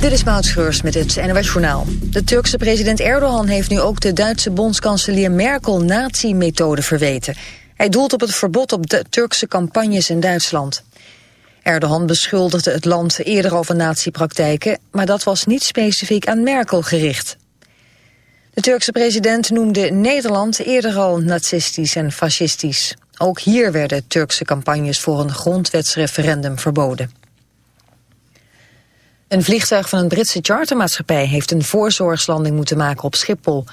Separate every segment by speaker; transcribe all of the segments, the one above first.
Speaker 1: Dit is Maud met het NOS Journaal. De Turkse president Erdogan heeft nu ook de Duitse bondskanselier Merkel nazi-methode verweten. Hij doelt op het verbod op Turkse campagnes in Duitsland. Erdogan beschuldigde het land eerder over nazi-praktijken, maar dat was niet specifiek aan Merkel gericht. De Turkse president noemde Nederland eerder al nazistisch en fascistisch. Ook hier werden Turkse campagnes voor een grondwetsreferendum verboden. Een vliegtuig van een Britse chartermaatschappij heeft een voorzorgslanding moeten maken op Schiphol.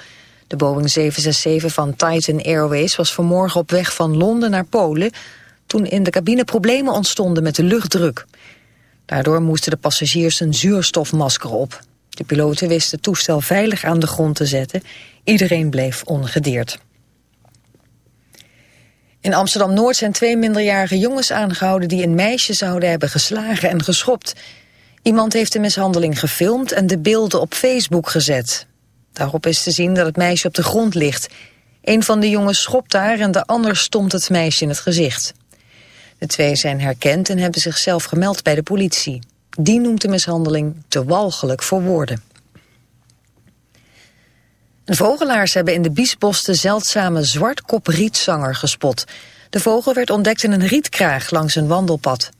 Speaker 1: De Boeing 767 van Titan Airways was vanmorgen op weg van Londen naar Polen... toen in de cabine problemen ontstonden met de luchtdruk. Daardoor moesten de passagiers een zuurstofmasker op. De piloten wisten het toestel veilig aan de grond te zetten. Iedereen bleef ongedeerd. In Amsterdam-Noord zijn twee minderjarige jongens aangehouden... die een meisje zouden hebben geslagen en geschopt. Iemand heeft de mishandeling gefilmd en de beelden op Facebook gezet. Daarop is te zien dat het meisje op de grond ligt. Een van de jongens schopt haar en de ander stomt het meisje in het gezicht. De twee zijn herkend en hebben zichzelf gemeld bij de politie. Die noemt de mishandeling te walgelijk voor woorden. vogelaars hebben in de Biesbos de zeldzame zwartkop-rietzanger gespot. De vogel werd ontdekt in een rietkraag langs een wandelpad.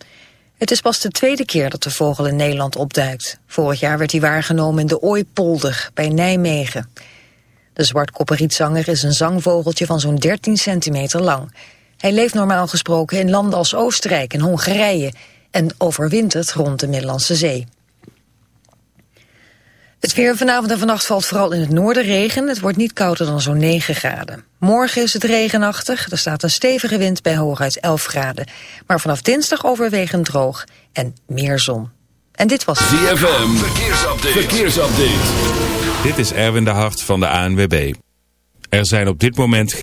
Speaker 1: Het is pas de tweede keer dat de vogel in Nederland opduikt. Vorig jaar werd hij waargenomen in de Ooipolder bij Nijmegen. De zwartkopperrietzanger is een zangvogeltje van zo'n 13 centimeter lang. Hij leeft normaal gesproken in landen als Oostenrijk en Hongarije... en overwintert rond de Middellandse Zee. Het weer vanavond en vannacht valt vooral in het noorden regen. Het wordt niet kouder dan zo'n 9 graden. Morgen is het regenachtig. Er staat een stevige wind bij hooguit 11 graden. Maar vanaf dinsdag overwegend droog en meer zon. En dit was...
Speaker 2: ZFM, verkeersupdate. verkeersupdate.
Speaker 3: Dit is Erwin de Hart van de ANWB. Er zijn op dit moment...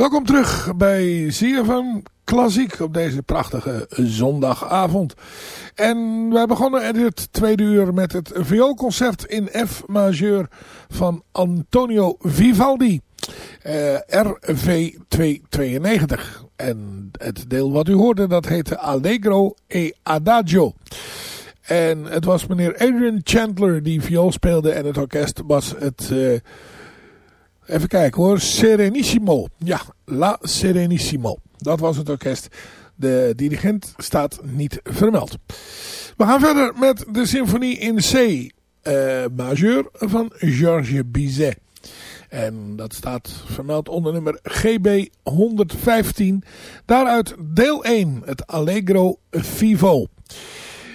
Speaker 4: Welkom terug bij CFM Klassiek op deze prachtige zondagavond. En wij begonnen het tweede uur met het vioolconcert in F majeur van Antonio Vivaldi. Uh, RV 292. En het deel wat u hoorde dat heette Allegro e Adagio. En het was meneer Adrian Chandler die viool speelde en het orkest was het... Uh, Even kijken hoor. Serenissimo. Ja, La Serenissimo. Dat was het orkest. De dirigent staat niet vermeld. We gaan verder met de symfonie in C uh, majeur van Georges Bizet. En dat staat vermeld onder nummer GB 115. Daaruit deel 1, het Allegro Vivo.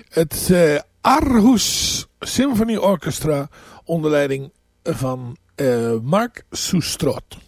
Speaker 4: Het uh, Aarhus Symphony Orchestra onder leiding van uh, Mark Soestrot.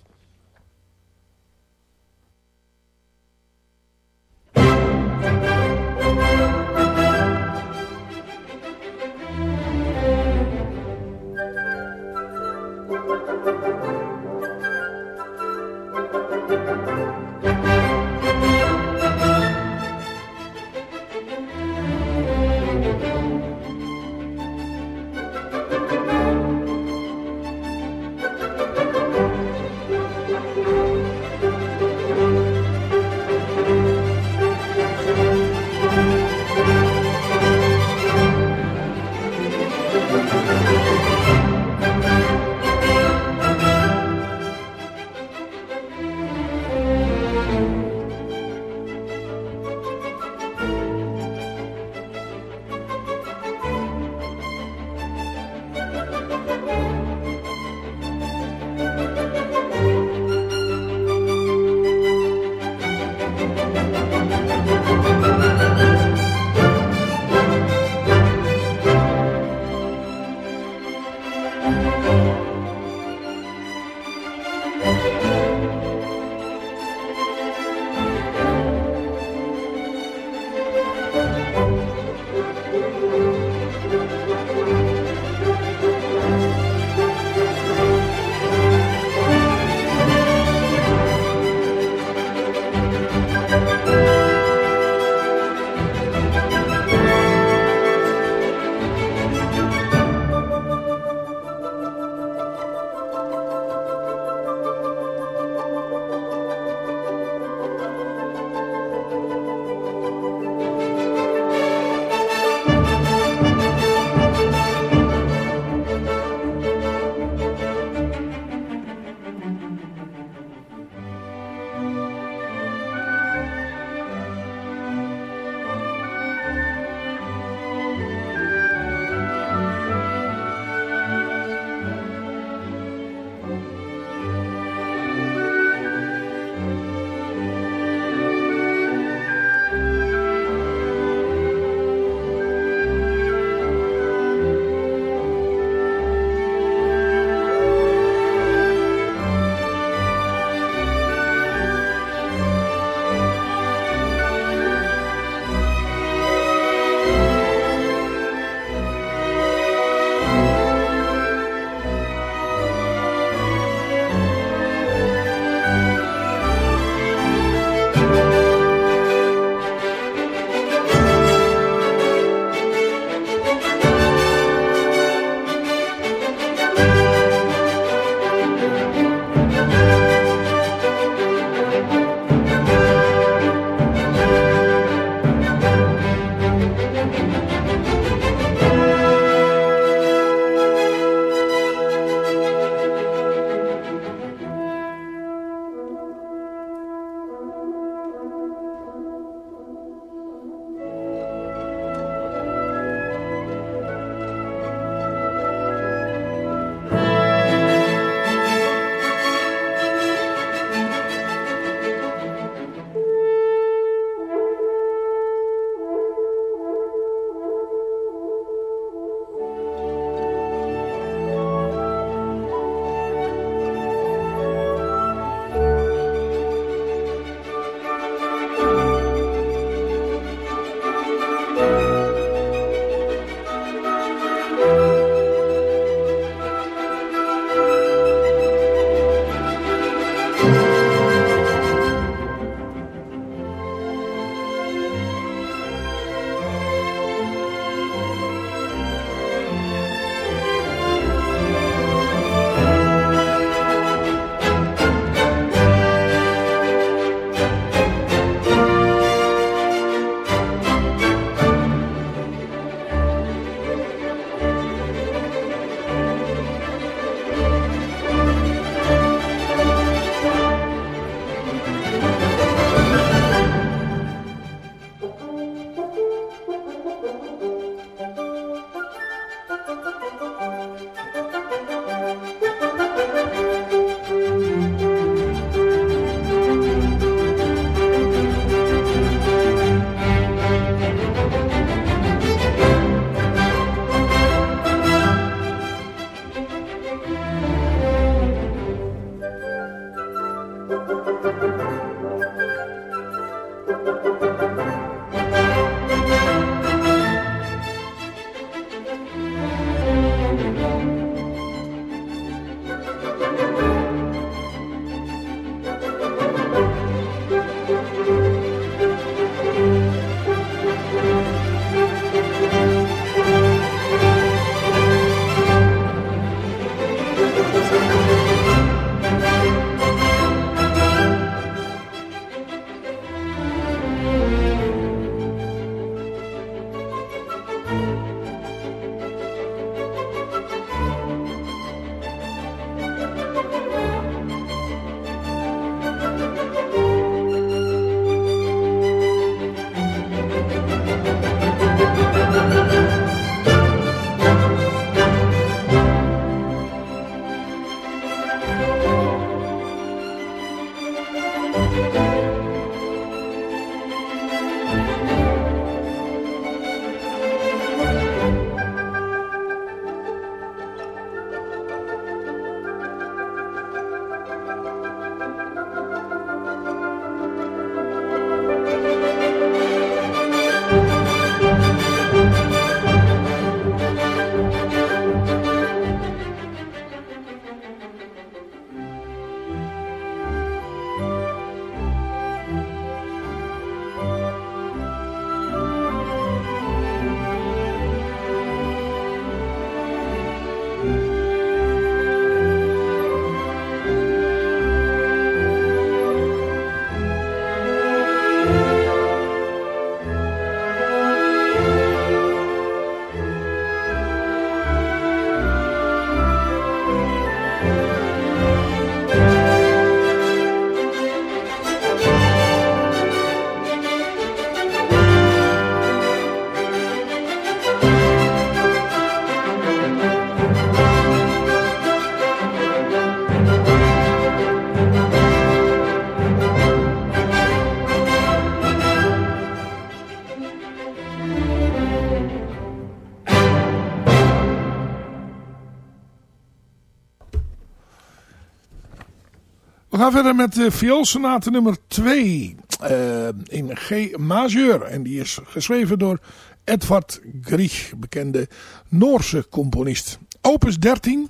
Speaker 4: Gaan verder met de vioolsonate nummer 2 uh, in G majeur. En die is geschreven door Edvard Grieg, bekende Noorse componist. Opus 13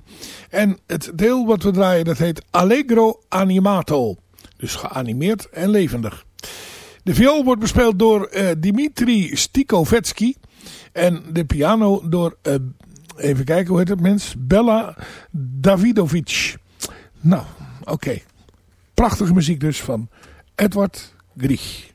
Speaker 4: en het deel wat we draaien dat heet Allegro Animato. Dus geanimeerd en levendig. De viool wordt bespeeld door uh, Dimitri Stikovetsky en de piano door, uh, even kijken hoe heet het mens, Bella Davidovic. Nou, oké. Prachtige muziek dus van Edward Grieg.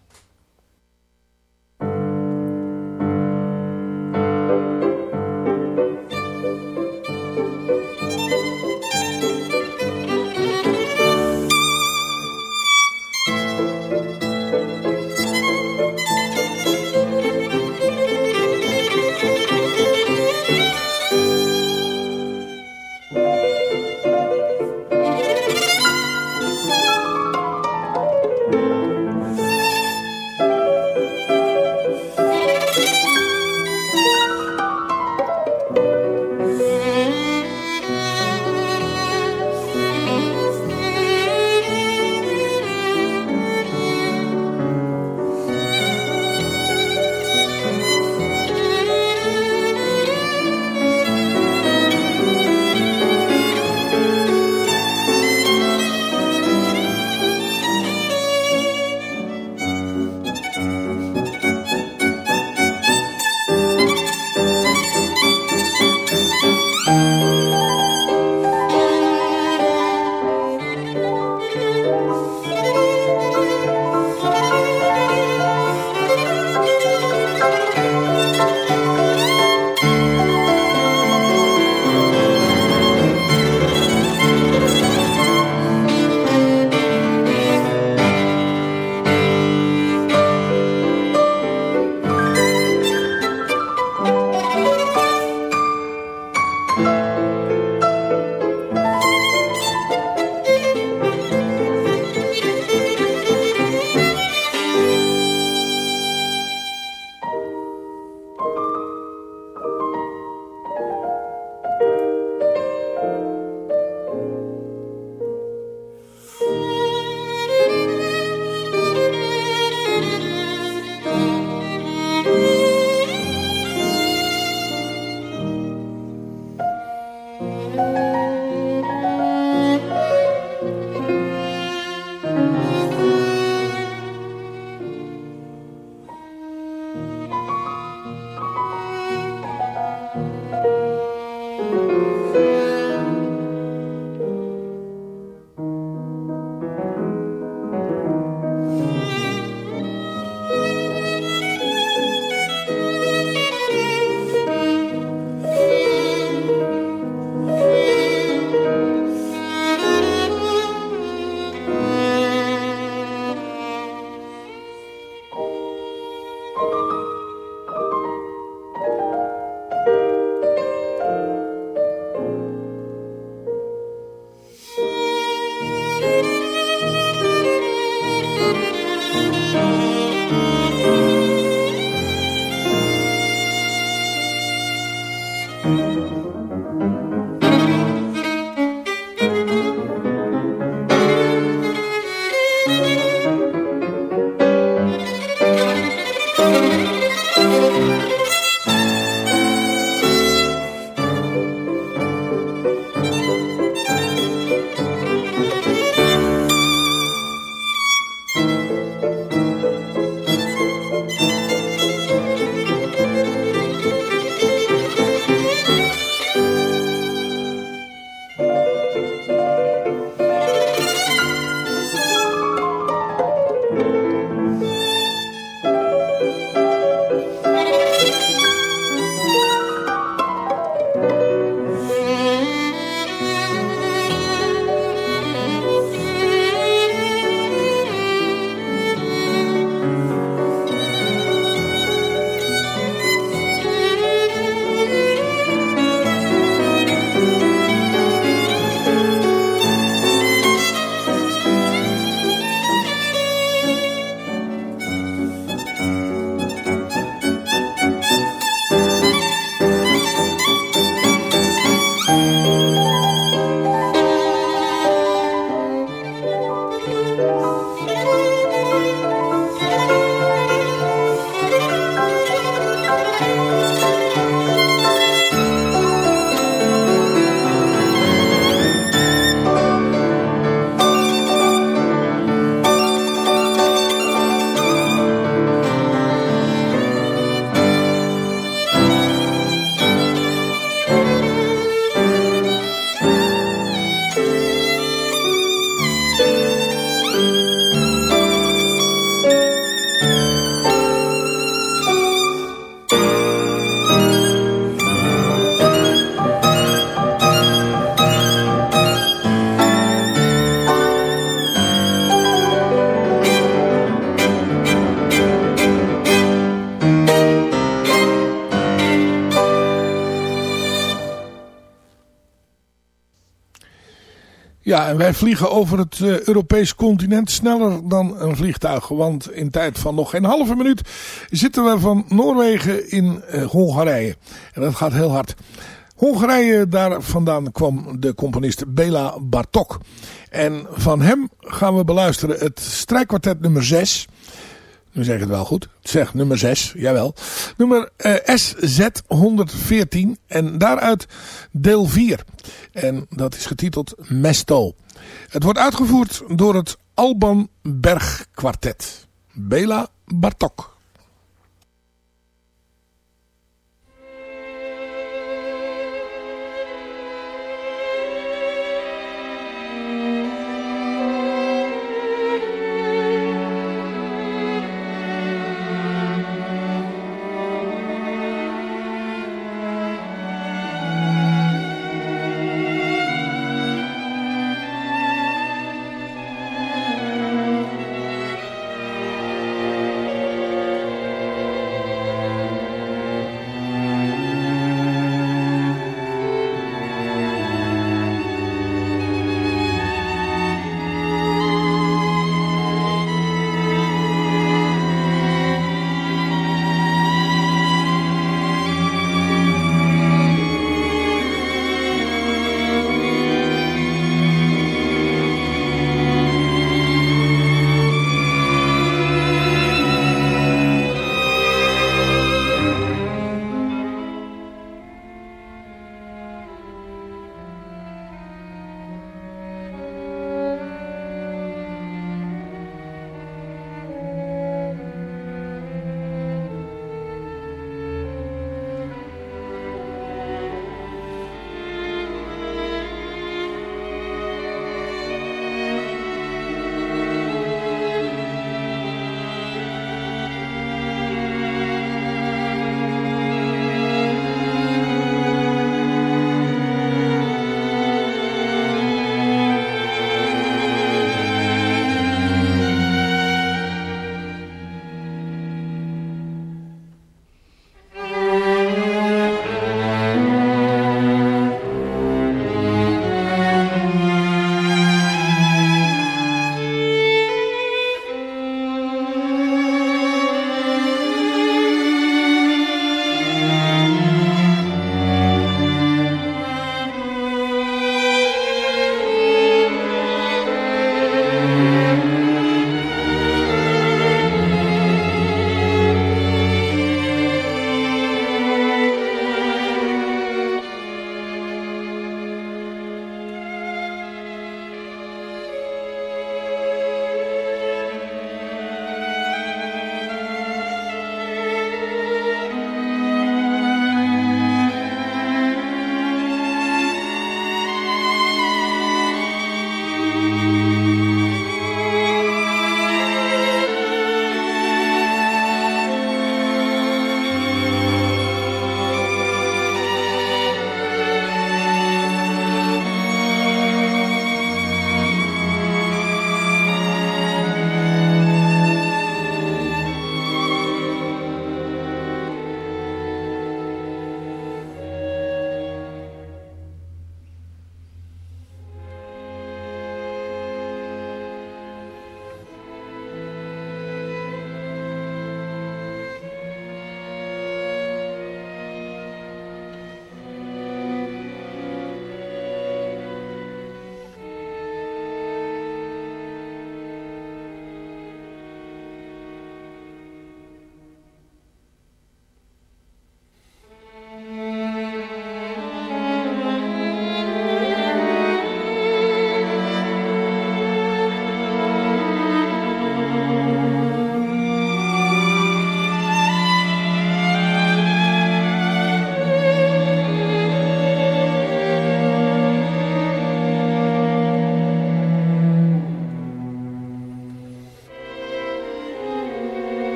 Speaker 4: Ja, en wij vliegen over het uh, Europees continent sneller dan een vliegtuig. Want in tijd van nog geen halve minuut zitten we van Noorwegen in uh, Hongarije. En dat gaat heel hard. Hongarije, daar vandaan kwam de componist Bela Bartok. En van hem gaan we beluisteren het strijkkwartet nummer 6. Nu zeg ik het wel goed. Zeg nummer 6, jawel. Nummer uh, SZ114 en daaruit deel 4. En dat is getiteld Mesto. Het wordt uitgevoerd door het Alban Berg Quartet. Bela Bartok.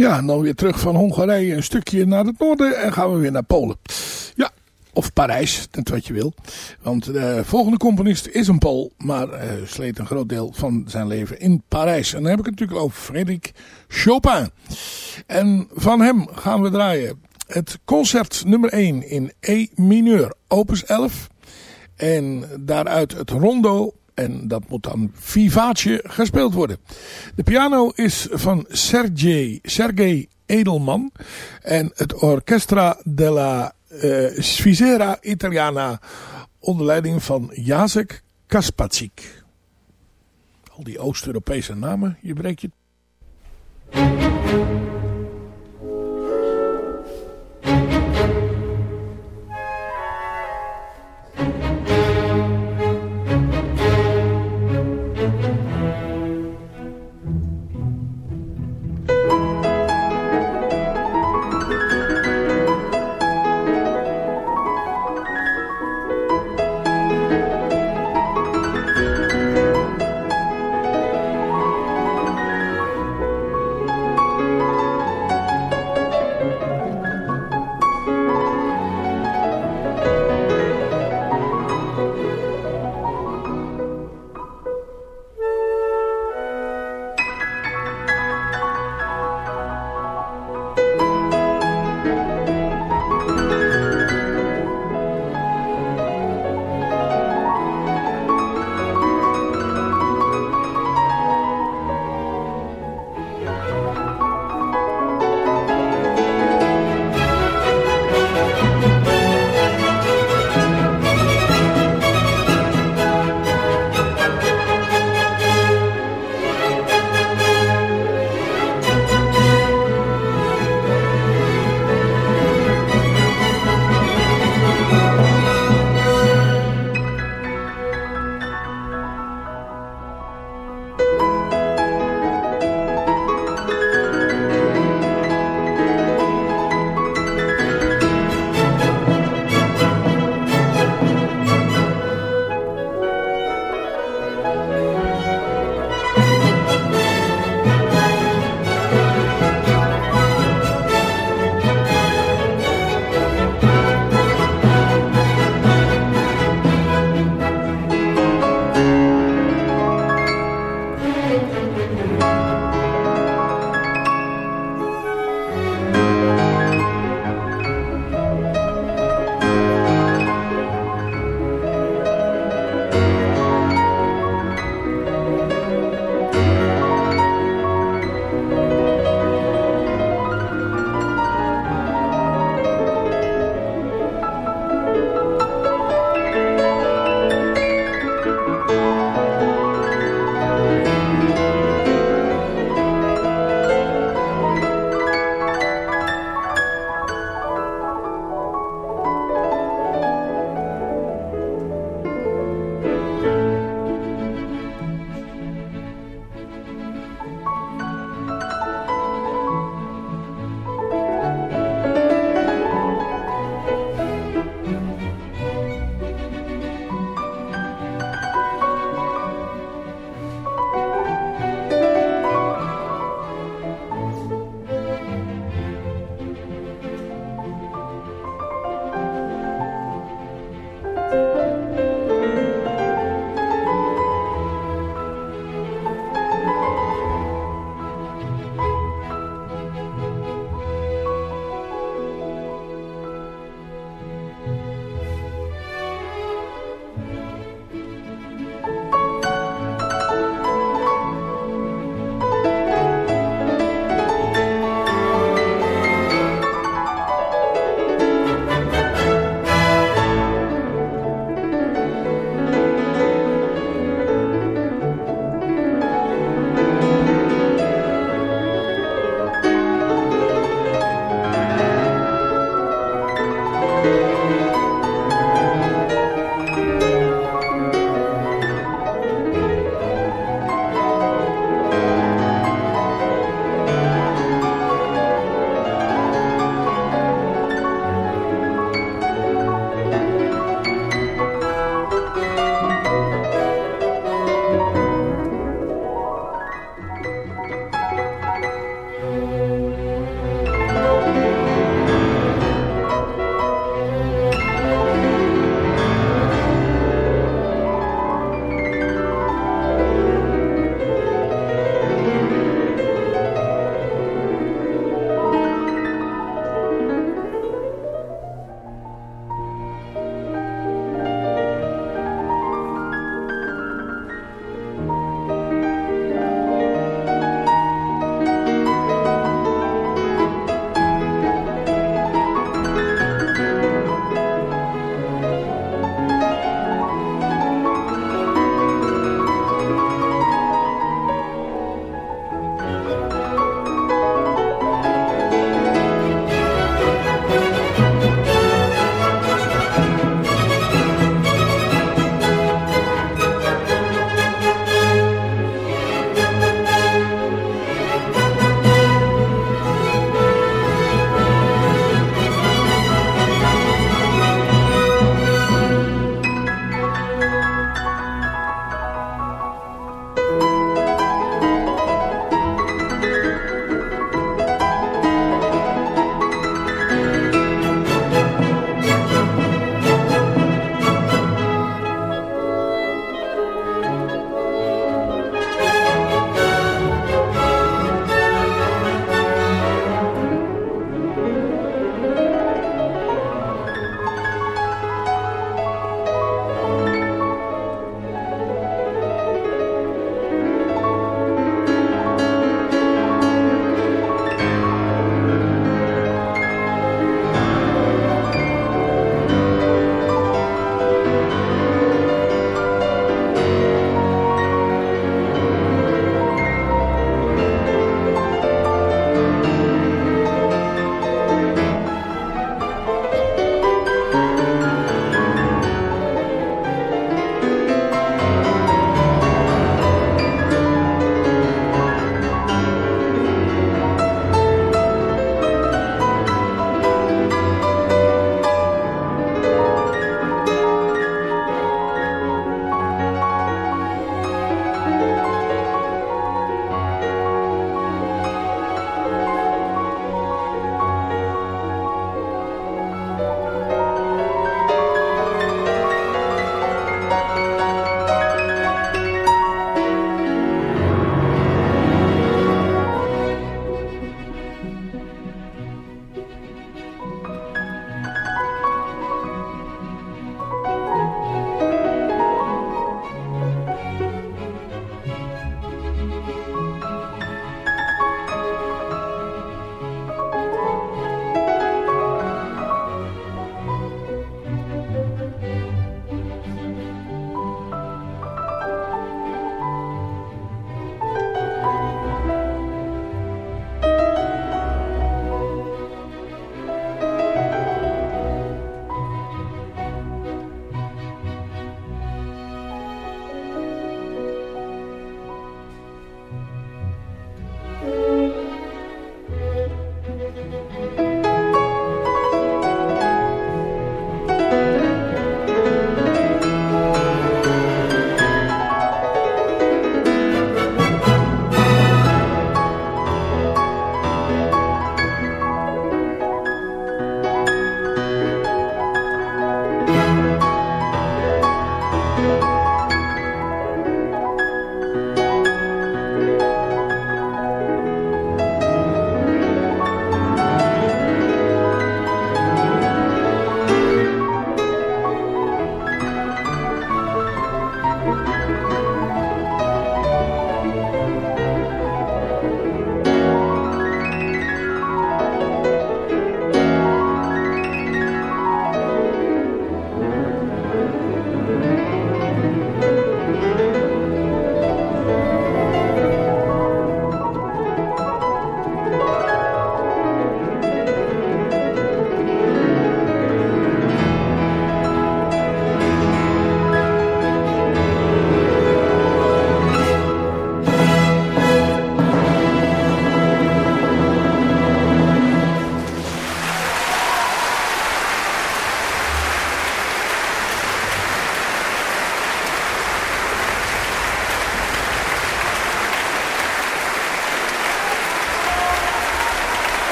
Speaker 4: Ja, en dan weer terug van Hongarije een stukje naar het noorden en gaan we weer naar Polen. Ja, of Parijs, dat wat je wil. Want de volgende componist is een Pool, maar uh, sleet een groot deel van zijn leven in Parijs. En dan heb ik het natuurlijk over Frédéric Chopin. En van hem gaan we draaien het concert nummer 1 in E mineur, opus 11. En daaruit het rondo en dat moet dan vivace gespeeld worden. De piano is van Sergej, Sergej Edelman. En het Orchestra della uh, Sfisera Italiana onder leiding van Jacek Kaspacik. Al die Oost-Europese namen, je breekt je...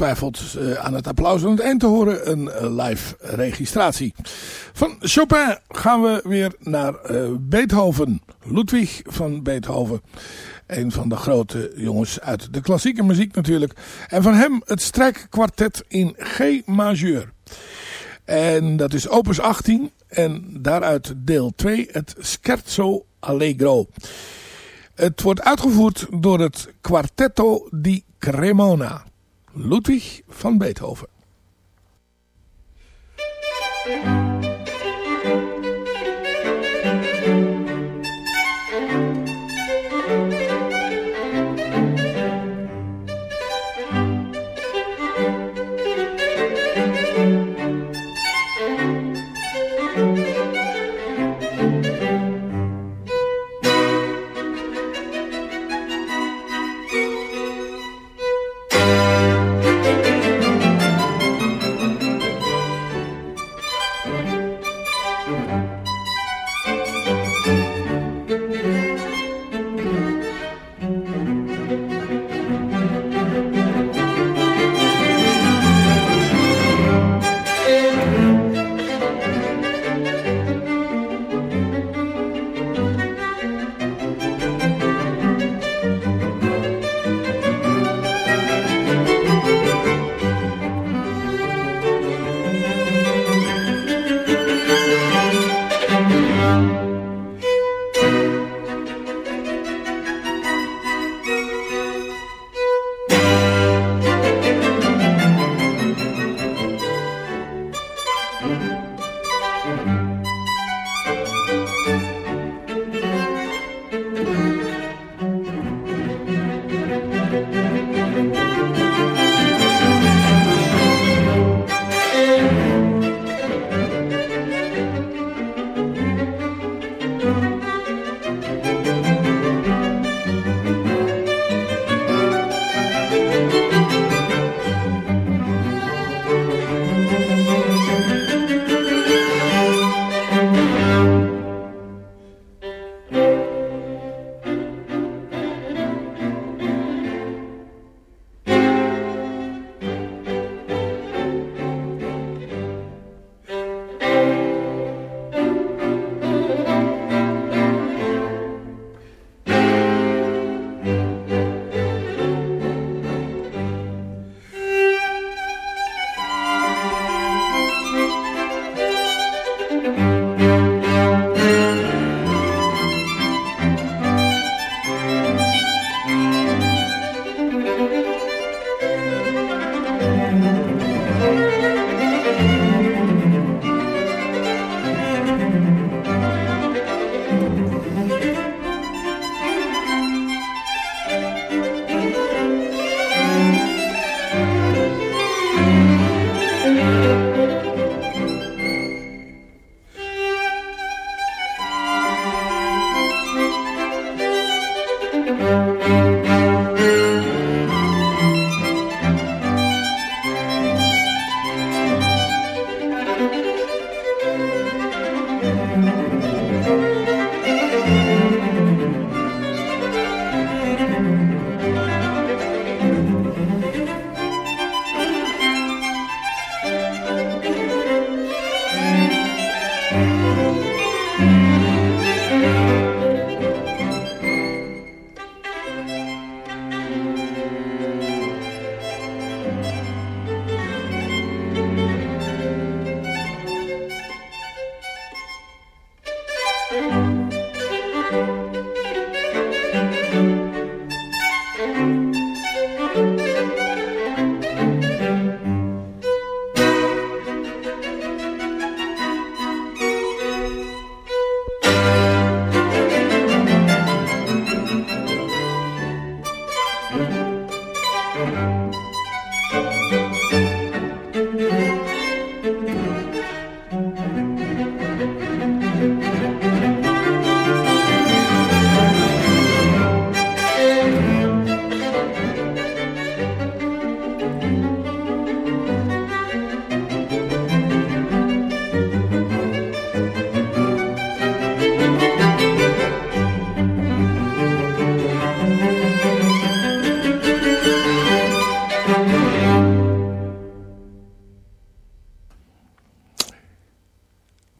Speaker 4: ongetwijfeld uh, aan het applaus aan het eind te horen een uh, live registratie. Van Chopin gaan we weer naar uh, Beethoven. Ludwig van Beethoven. Een van de grote jongens uit de klassieke muziek natuurlijk. En van hem het strijkkwartet in G majeur. En dat is opus 18 en daaruit deel 2 het Scherzo Allegro. Het wordt uitgevoerd door het Quartetto di Cremona. Ludwig van Beethoven.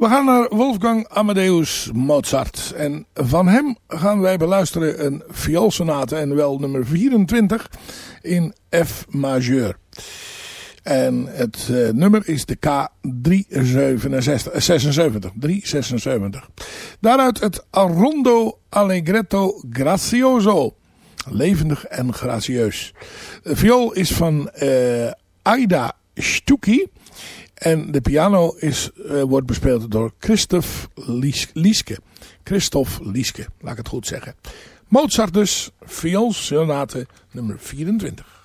Speaker 4: We gaan naar Wolfgang Amadeus Mozart. En van hem gaan wij beluisteren een vioolsonate en wel nummer 24 in F majeur. En het uh, nummer is de K376, 376. Daaruit het Rondo Allegretto Grazioso. Levendig en gracieus. De viool is van uh, Aida Stucki. En de piano is, uh, wordt bespeeld door Christoph Lieske. Christoph Lieske, laat ik het goed zeggen. Mozart dus, vioolsonate nummer 24.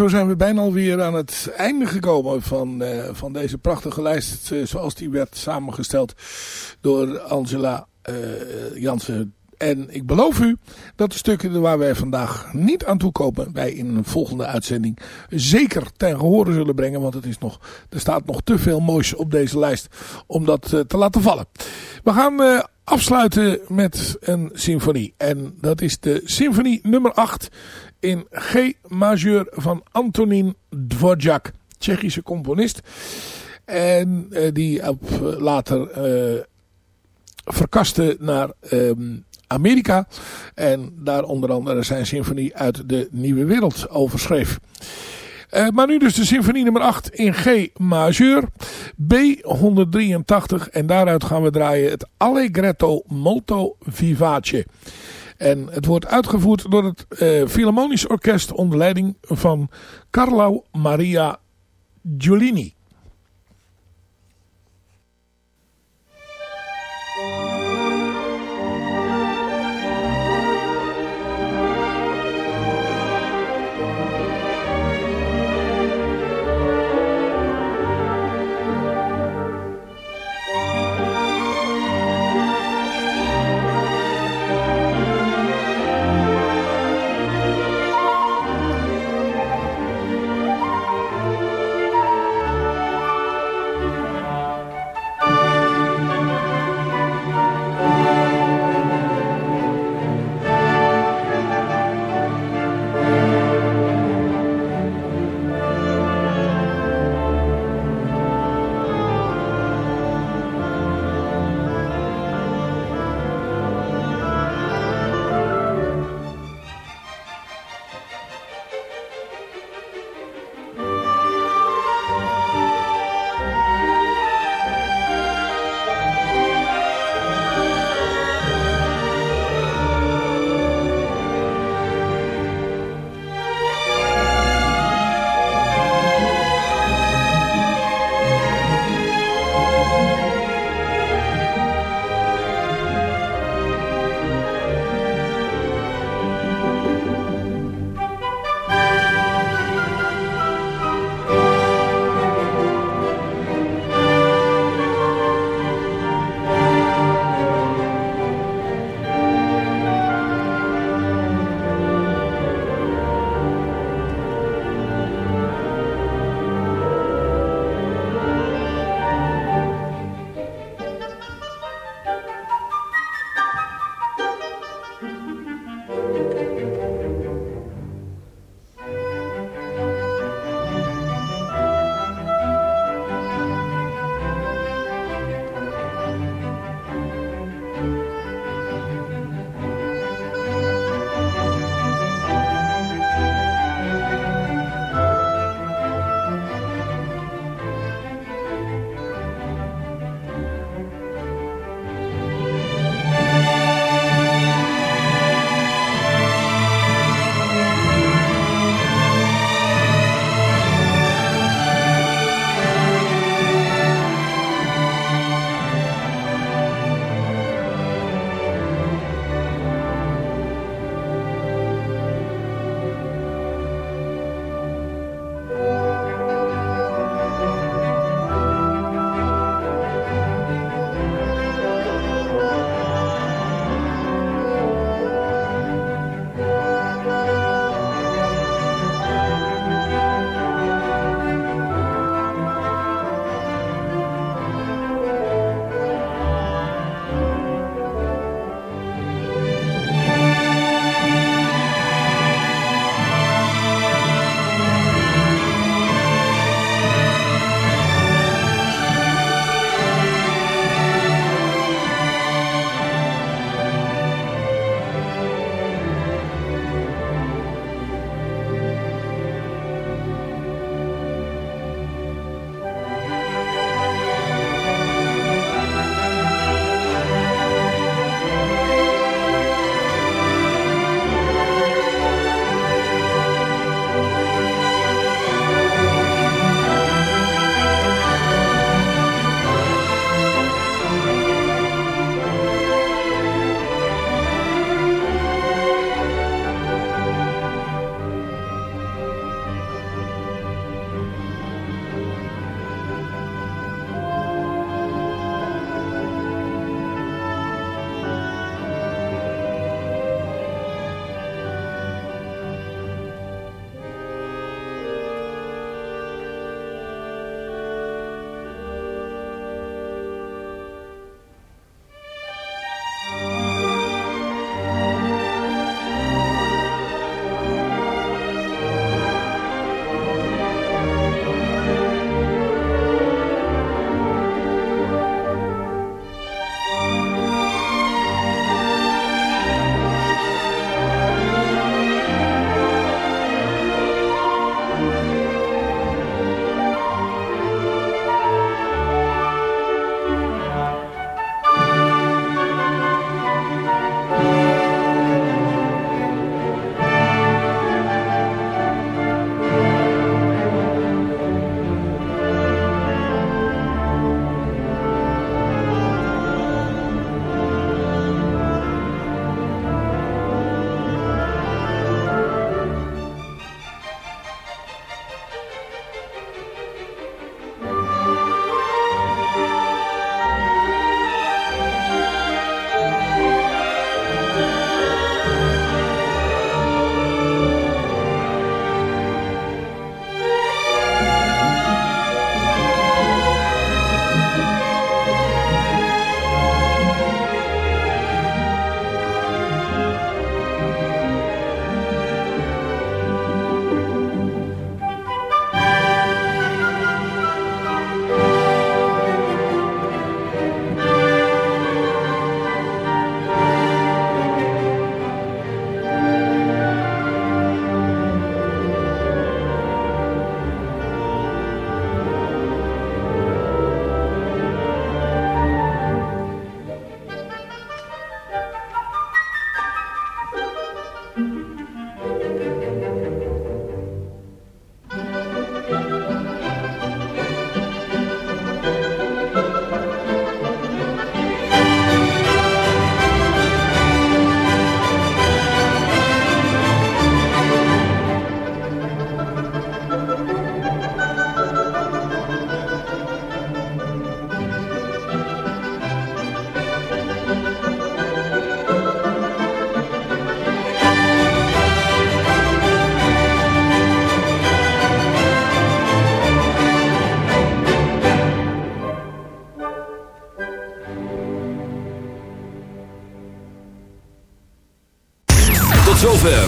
Speaker 4: Zo zijn we bijna alweer aan het einde gekomen van, uh, van deze prachtige lijst. Uh, zoals die werd samengesteld door Angela uh, Jansen. En ik beloof u dat de stukken waar wij vandaag niet aan toe komen... wij in een volgende uitzending zeker ten gehore zullen brengen. Want het is nog, er staat nog te veel moois op deze lijst om dat te laten vallen. We gaan afsluiten met een symfonie. En dat is de symfonie nummer 8 in G majeur van Antonin Dvorak, Tsjechische componist. En uh, die op, uh, later uh, verkaste naar um, Amerika. En daar onder andere zijn symfonie uit de Nieuwe Wereld overschreef. Uh, maar nu dus de symfonie nummer 8 in G majeur, B183 en daaruit gaan we draaien het Allegretto molto vivace. En het wordt uitgevoerd door het uh, Philharmonisch Orkest onder leiding van Carlo Maria Giulini.